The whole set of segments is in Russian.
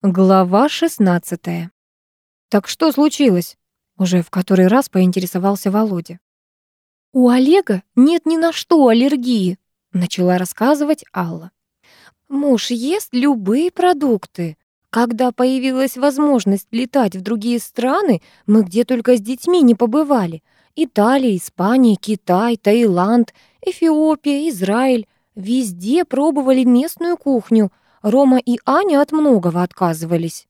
Глава 16. Так что случилось? Уже в который раз поинтересовался Володя. У Олега нет ни на что аллергии, начала рассказывать Алла. Муж ест любые продукты. Когда появилась возможность летать в другие страны, мы где только с детьми не побывали. Италия, Испания, Китай, Таиланд, Эфиопия, Израиль. Везде пробовали местную кухню — Рома и Аня от многого отказывались.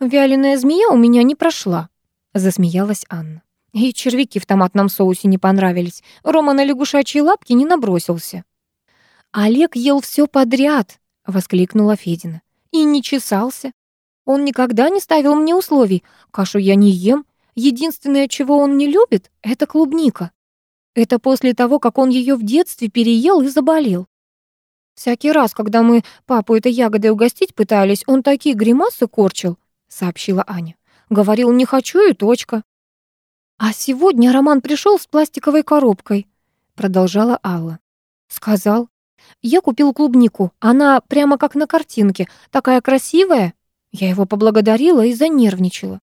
«Вяленая змея у меня не прошла», — засмеялась Анна. «И червяки в томатном соусе не понравились. Рома на лягушачьи лапки не набросился». «Олег ел все подряд», — воскликнула Федина. «И не чесался. Он никогда не ставил мне условий. Кашу я не ем. Единственное, чего он не любит, — это клубника. Это после того, как он ее в детстве переел и заболел. Всякий раз, когда мы папу этой ягодой угостить пытались, он такие гримасы корчил, сообщила Аня. Говорил, не хочу и точка. А сегодня Роман пришел с пластиковой коробкой, продолжала Алла. Сказал, я купил клубнику, она прямо как на картинке, такая красивая. Я его поблагодарила и занервничала.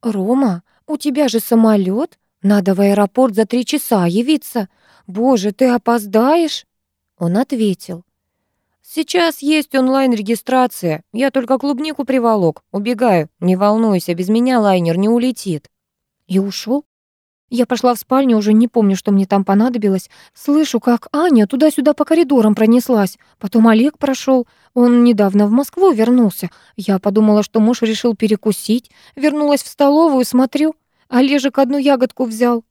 «Рома, у тебя же самолет, надо в аэропорт за три часа явиться. Боже, ты опоздаешь?» Он ответил. «Сейчас есть онлайн-регистрация. Я только клубнику приволок. Убегаю. Не волнуйся, без меня лайнер не улетит». И ушел. Я пошла в спальню, уже не помню, что мне там понадобилось. Слышу, как Аня туда-сюда по коридорам пронеслась. Потом Олег прошел. Он недавно в Москву вернулся. Я подумала, что муж решил перекусить. Вернулась в столовую, смотрю. Олежек одну ягодку взял.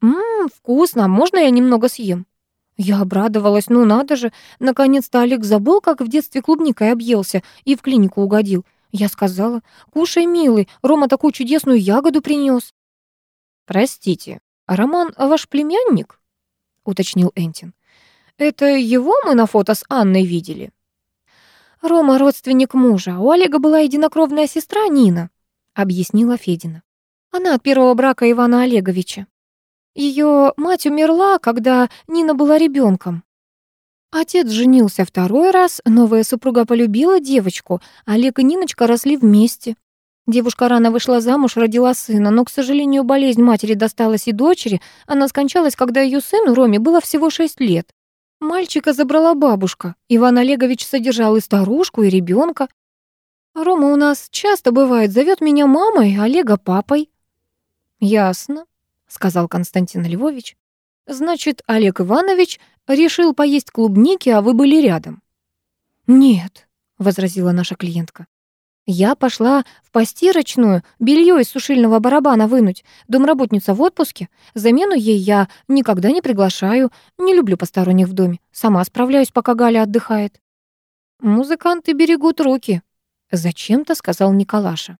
«Ммм, вкусно. Можно я немного съем?» Я обрадовалась, ну надо же, наконец-то Олег забыл, как в детстве клубникой объелся и в клинику угодил. Я сказала, кушай, милый, Рома такую чудесную ягоду принес. Простите, а Роман ваш племянник? Уточнил Энтин. Это его мы на фото с Анной видели? Рома родственник мужа, у Олега была единокровная сестра Нина, объяснила Федина. Она от первого брака Ивана Олеговича. Ее мать умерла, когда Нина была ребенком. Отец женился второй раз, новая супруга полюбила девочку, Олег и Ниночка росли вместе. Девушка рано вышла замуж, родила сына, но, к сожалению, болезнь матери досталась и дочери. Она скончалась, когда ее сыну, Роме, было всего шесть лет. Мальчика забрала бабушка. Иван Олегович содержал и старушку, и ребенка. Рома у нас часто бывает, зовет меня мамой, Олега папой. Ясно сказал Константин Львович. Значит, Олег Иванович решил поесть клубники, а вы были рядом. Нет, возразила наша клиентка. Я пошла в постирочную белье из сушильного барабана вынуть. Домработница в отпуске. Замену ей я никогда не приглашаю. Не люблю посторонних в доме. Сама справляюсь, пока Галя отдыхает. Музыканты берегут руки, зачем-то сказал Николаша.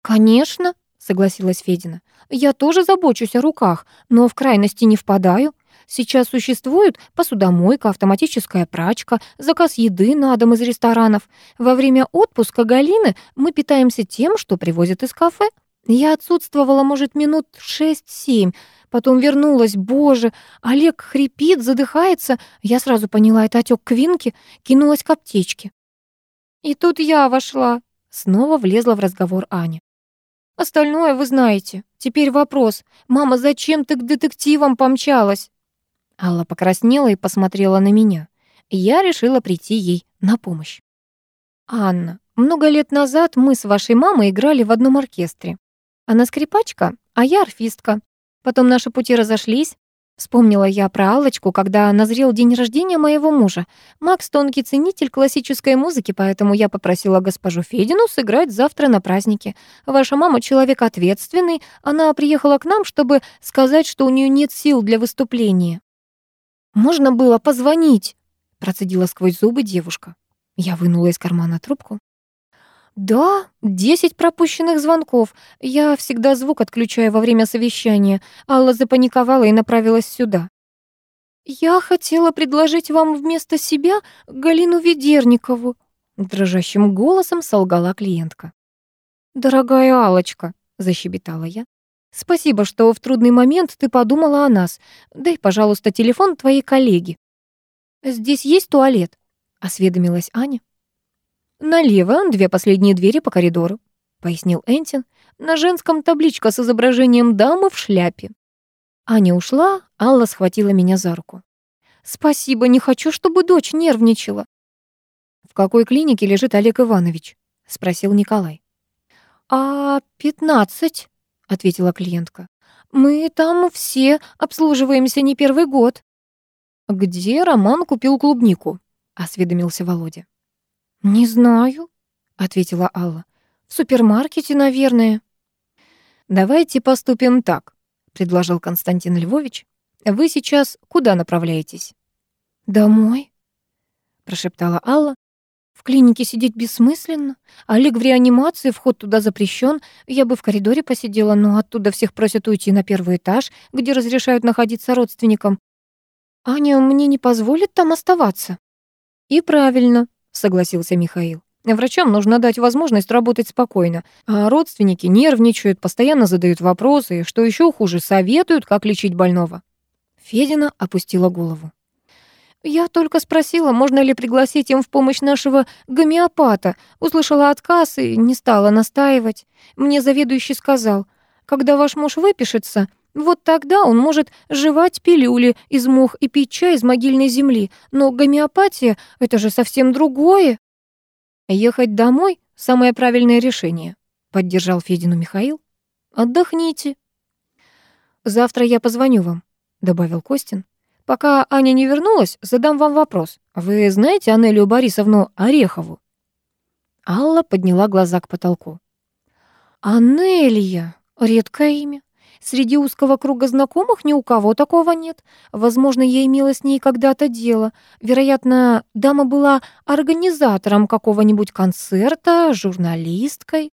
Конечно, согласилась Федина. Я тоже забочусь о руках, но в крайности не впадаю. Сейчас существует посудомойка, автоматическая прачка, заказ еды на дом из ресторанов. Во время отпуска Галины мы питаемся тем, что привозят из кафе. Я отсутствовала, может, минут шесть-семь, потом вернулась. Боже, Олег хрипит, задыхается. Я сразу поняла, это отек квинки, кинулась к аптечке. И тут я вошла. Снова влезла в разговор Аня. Остальное вы знаете. Теперь вопрос. Мама, зачем ты к детективам помчалась? Алла покраснела и посмотрела на меня. Я решила прийти ей на помощь. Анна, много лет назад мы с вашей мамой играли в одном оркестре. Она скрипачка, а я арфистка. Потом наши пути разошлись. Вспомнила я про Аллочку, когда назрел день рождения моего мужа. Макс тонкий ценитель классической музыки, поэтому я попросила госпожу Федину сыграть завтра на празднике. Ваша мама человек ответственный, она приехала к нам, чтобы сказать, что у нее нет сил для выступления. «Можно было позвонить», — процедила сквозь зубы девушка. Я вынула из кармана трубку. «Да, десять пропущенных звонков. Я всегда звук отключаю во время совещания. Алла запаниковала и направилась сюда». «Я хотела предложить вам вместо себя Галину Ведерникову», дрожащим голосом солгала клиентка. «Дорогая Алочка», — защебетала я, «спасибо, что в трудный момент ты подумала о нас. Дай, пожалуйста, телефон твоей коллеги». «Здесь есть туалет?» — осведомилась Аня. Налево две последние двери по коридору», — пояснил Энтин. «На женском табличка с изображением дамы в шляпе». Аня ушла, Алла схватила меня за руку. «Спасибо, не хочу, чтобы дочь нервничала». «В какой клинике лежит Олег Иванович?» — спросил Николай. «А пятнадцать», — ответила клиентка. «Мы там все обслуживаемся не первый год». «Где Роман купил клубнику?» — осведомился Володя. «Не знаю», — ответила Алла. «В супермаркете, наверное». «Давайте поступим так», — предложил Константин Львович. «Вы сейчас куда направляетесь?» «Домой», — прошептала Алла. «В клинике сидеть бессмысленно. Олег в реанимации, вход туда запрещен. Я бы в коридоре посидела, но оттуда всех просят уйти на первый этаж, где разрешают находиться родственникам. Аня мне не позволит там оставаться». «И правильно», — согласился Михаил. Врачам нужно дать возможность работать спокойно, а родственники нервничают, постоянно задают вопросы, и, что еще хуже, советуют, как лечить больного. Федина опустила голову. «Я только спросила, можно ли пригласить им в помощь нашего гомеопата. Услышала отказ и не стала настаивать. Мне заведующий сказал, когда ваш муж выпишется, вот тогда он может жевать пилюли из мух и пить чай из могильной земли. Но гомеопатия — это же совсем другое. Ехать домой — самое правильное решение, — поддержал Федину Михаил. Отдохните. Завтра я позвоню вам, — добавил Костин. Пока Аня не вернулась, задам вам вопрос. Вы знаете Анелию Борисовну Орехову? Алла подняла глаза к потолку. «Анелия! Редкое имя. Среди узкого круга знакомых ни у кого такого нет. Возможно, я имела с ней когда-то дело. Вероятно, дама была организатором какого-нибудь концерта, журналисткой.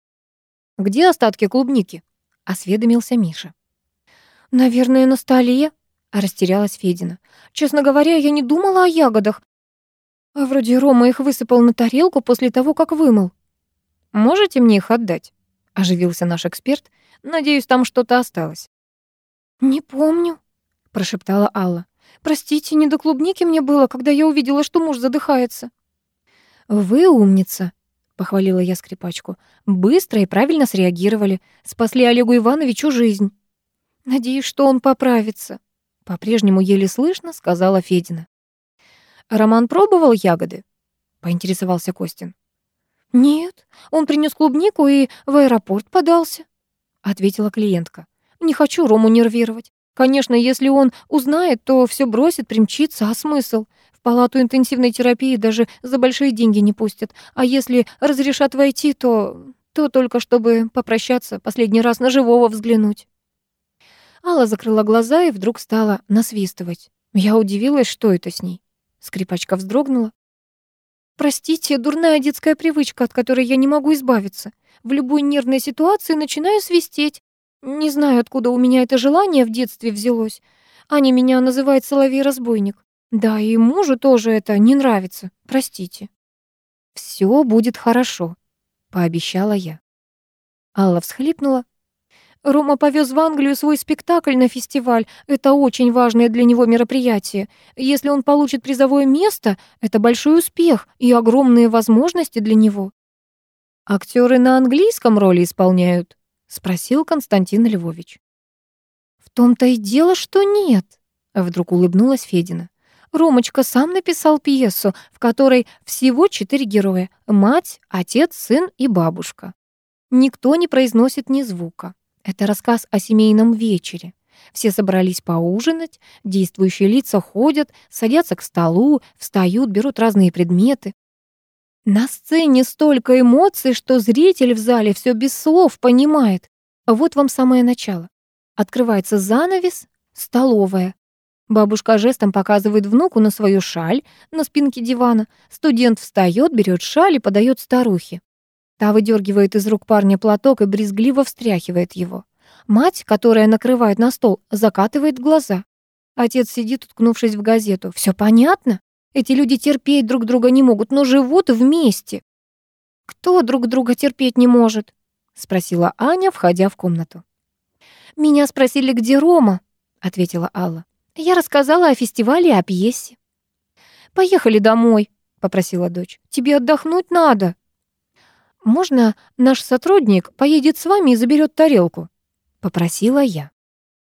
«Где остатки клубники?» — осведомился Миша. «Наверное, на столе», — растерялась Федина. «Честно говоря, я не думала о ягодах. А вроде Рома их высыпал на тарелку после того, как вымыл». «Можете мне их отдать?» — оживился наш эксперт. Надеюсь, там что-то осталось». «Не помню», — прошептала Алла. «Простите, не до клубники мне было, когда я увидела, что муж задыхается». «Вы умница», — похвалила я скрипачку. «Быстро и правильно среагировали. Спасли Олегу Ивановичу жизнь». «Надеюсь, что он поправится», — по-прежнему еле слышно сказала Федина. «Роман пробовал ягоды?» — поинтересовался Костин. «Нет, он принес клубнику и в аэропорт подался» ответила клиентка. Не хочу Рому нервировать. Конечно, если он узнает, то все бросит, примчится, а смысл? В палату интенсивной терапии даже за большие деньги не пустят. А если разрешат войти, то... то только чтобы попрощаться, последний раз на живого взглянуть. Алла закрыла глаза и вдруг стала насвистывать. Я удивилась, что это с ней. Скрипачка вздрогнула. «Простите, дурная детская привычка, от которой я не могу избавиться. В любой нервной ситуации начинаю свистеть. Не знаю, откуда у меня это желание в детстве взялось. Аня меня называет соловей-разбойник. Да, и мужу тоже это не нравится. Простите. Все будет хорошо, пообещала я. Алла всхлипнула. Рома повез в Англию свой спектакль на фестиваль. Это очень важное для него мероприятие. Если он получит призовое место, это большой успех и огромные возможности для него. Актеры на английском роли исполняют? спросил Константин Львович. В том-то и дело, что нет, вдруг улыбнулась Федина. Ромочка сам написал пьесу, в которой всего четыре героя: мать, отец, сын и бабушка. Никто не произносит ни звука. Это рассказ о семейном вечере. Все собрались поужинать, действующие лица ходят, садятся к столу, встают, берут разные предметы. На сцене столько эмоций, что зритель в зале все без слов понимает. Вот вам самое начало. Открывается занавес, столовая. Бабушка жестом показывает внуку на свою шаль на спинке дивана. Студент встает, берет шаль и подает старухе. Та выдергивает из рук парня платок и брезгливо встряхивает его. Мать, которая накрывает на стол, закатывает глаза. Отец сидит, уткнувшись в газету. Все понятно? Эти люди терпеть друг друга не могут, но живут вместе. Кто друг друга терпеть не может? спросила Аня, входя в комнату. Меня спросили, где Рома, ответила Алла. Я рассказала о фестивале о пьесе. Поехали домой, попросила дочь. Тебе отдохнуть надо. «Можно наш сотрудник поедет с вами и заберет тарелку?» — попросила я.